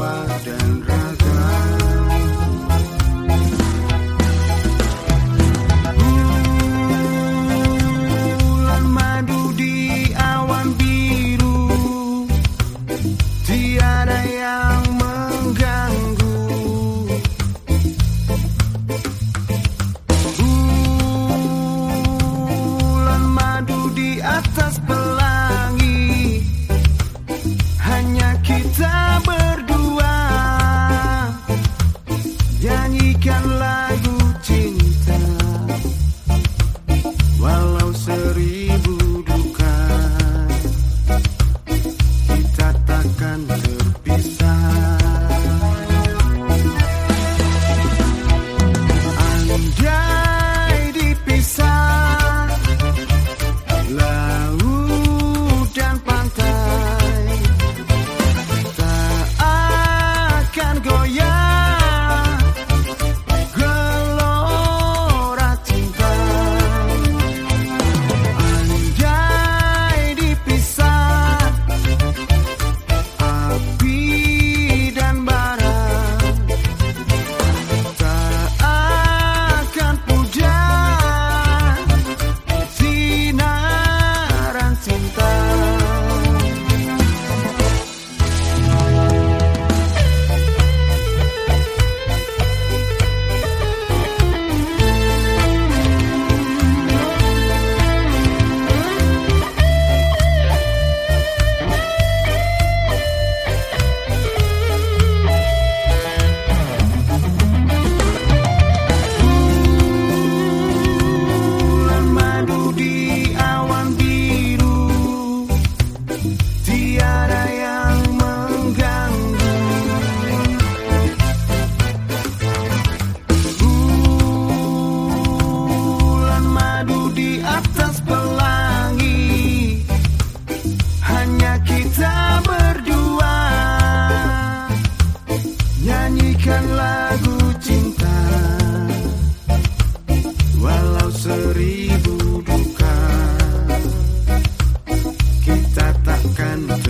inward and and